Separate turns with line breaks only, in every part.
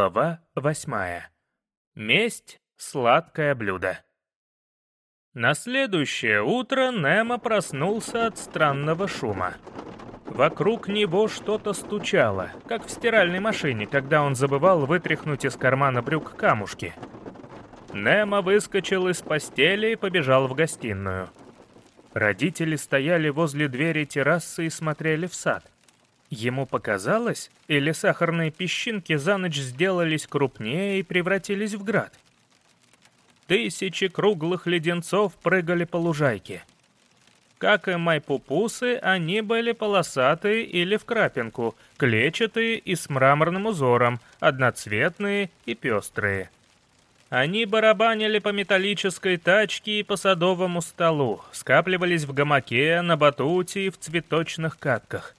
Глава восьмая. Месть — сладкое блюдо. На следующее утро Немо проснулся от странного шума. Вокруг него что-то стучало, как в стиральной машине, когда он забывал вытряхнуть из кармана брюк камушки. Немо выскочил из постели и побежал в гостиную. Родители стояли возле двери террасы и смотрели в сад — Ему показалось, или сахарные песчинки за ночь сделались крупнее и превратились в град? Тысячи круглых леденцов прыгали по лужайке. Как и майпупусы, они были полосатые или в крапинку, клетчатые и с мраморным узором, одноцветные и пестрые. Они барабанили по металлической тачке и по садовому столу, скапливались в гамаке, на батуте и в цветочных катках.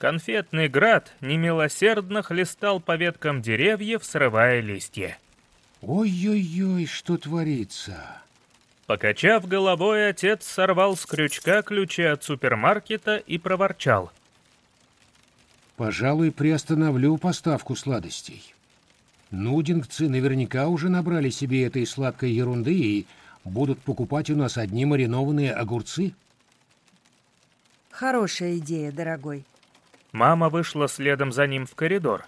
Конфетный град немилосердно хлестал по веткам деревьев, срывая листья.
«Ой-ой-ой, что творится?»
Покачав головой, отец сорвал с крючка ключи от супермаркета и проворчал.
«Пожалуй, приостановлю поставку сладостей. Нудингцы наверняка уже набрали себе этой сладкой ерунды и будут покупать у нас одни маринованные огурцы».
Хорошая идея, дорогой.
Мама вышла следом за ним в коридор.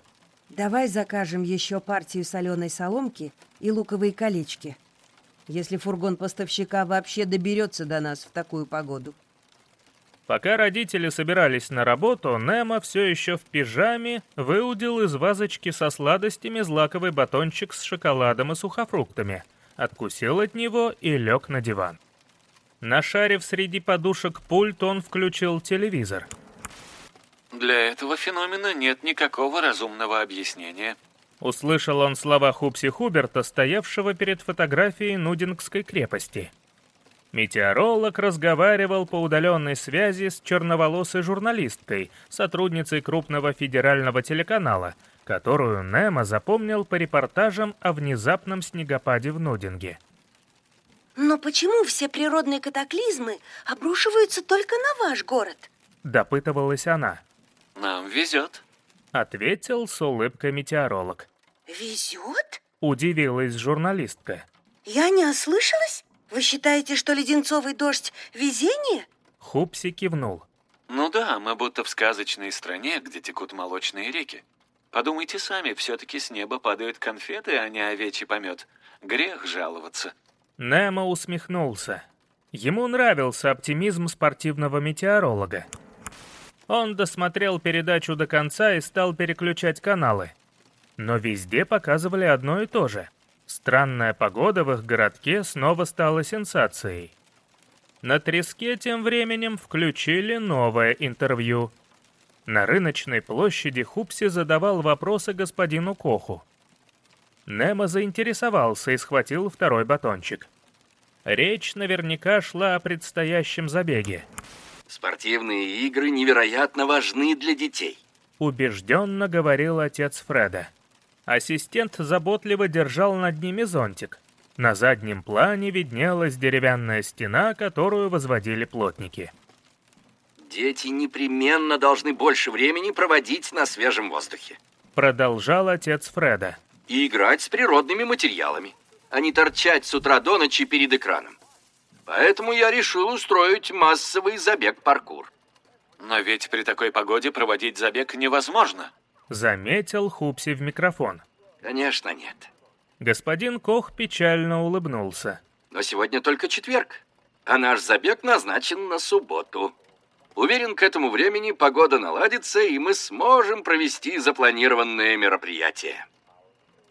Давай закажем еще партию соленой соломки и луковые колечки, если фургон поставщика вообще доберется до нас в такую погоду.
Пока родители собирались на работу, Немо все еще в пижаме выудил из вазочки со сладостями злаковый батончик с шоколадом и сухофруктами, откусил от него и лег на диван. Нашарив среди подушек пульт, он включил телевизор —
для этого феномена нет никакого разумного объяснения.
Услышал он слова Хупси Хуберта, стоявшего перед фотографией Нудингской крепости. Метеоролог разговаривал по удаленной связи с черноволосой журналисткой, сотрудницей крупного федерального телеканала, которую Немо запомнил по репортажам о внезапном снегопаде в Нудинге.
Но почему все природные катаклизмы обрушиваются только на ваш город?
Допытывалась она.
Нам везет.
Ответил с улыбкой метеоролог.
Везет?
Удивилась журналистка.
Я не ослышалась? Вы считаете, что леденцовый дождь — везение?
Хупси кивнул.
Ну да, мы будто в сказочной стране, где текут молочные реки. Подумайте сами, все-таки с неба падают конфеты, а не овечий помет. Грех жаловаться.
Немо усмехнулся. Ему нравился оптимизм спортивного метеоролога. Он досмотрел передачу до конца и стал переключать каналы. Но везде показывали одно и то же. Странная погода в их городке снова стала сенсацией. На треске тем временем включили новое интервью. На рыночной площади Хупси задавал вопросы господину Коху. Немо заинтересовался и схватил второй батончик. Речь наверняка шла о предстоящем забеге.
Спортивные игры невероятно важны для детей.
Убежденно говорил отец Фреда. Ассистент заботливо держал над ними зонтик. На заднем плане виднелась деревянная стена, которую возводили плотники.
Дети непременно должны больше времени проводить на свежем воздухе.
Продолжал отец Фреда.
И играть с природными материалами, а не торчать с утра до ночи перед экраном. Поэтому я решил устроить массовый забег-паркур.
Но ведь при такой погоде проводить забег невозможно.
Заметил Хупси в микрофон.
Конечно, нет.
Господин Кох печально улыбнулся.
Но сегодня только четверг, а наш забег назначен на субботу. Уверен, к этому времени погода наладится, и мы сможем провести запланированное мероприятие.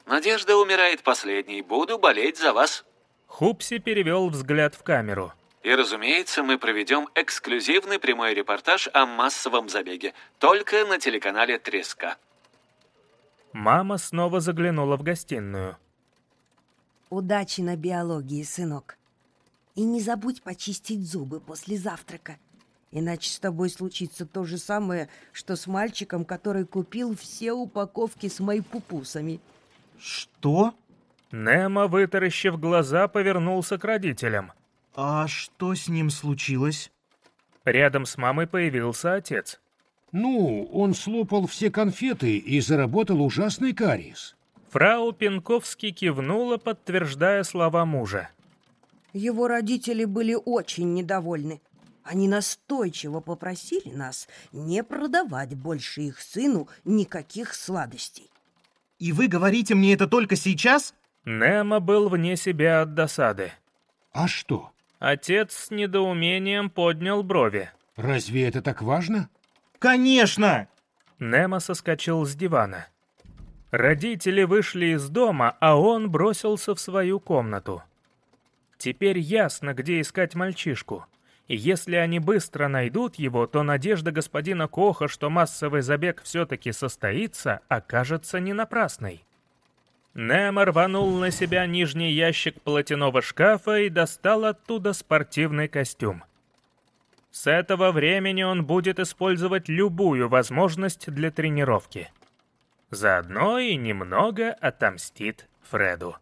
Надежда умирает последней. Буду болеть за вас.
Хупси перевел взгляд в камеру.
И, разумеется, мы проведем эксклюзивный прямой репортаж о массовом забеге. Только на телеканале «Треска».
Мама снова заглянула в гостиную.
Удачи на биологии, сынок. И не забудь почистить зубы после завтрака. Иначе с тобой случится то же самое, что с мальчиком, который купил все упаковки с майпупусами.
Что?
Немо, вытаращив глаза, повернулся к родителям.
«А что с ним случилось?»
Рядом с мамой появился отец.
«Ну, он слопал все конфеты и заработал ужасный кариес.
Фрау Пинковский кивнула, подтверждая слова мужа.
Его родители были очень недовольны. Они настойчиво попросили нас не продавать больше их сыну никаких сладостей.
И вы говорите мне это только сейчас?
Немо был вне себя от досады.
А что?
Отец с недоумением поднял брови.
Разве это так важно?
Конечно!
Немо соскочил с дивана. Родители вышли из дома, а он бросился в свою комнату. Теперь ясно, где искать мальчишку. И если они быстро найдут его, то надежда господина Коха, что массовый забег все-таки состоится, окажется не напрасной. Немо рванул на себя нижний ящик платяного шкафа и достал оттуда спортивный костюм. С этого времени он будет использовать любую возможность для тренировки. Заодно и немного отомстит Фреду.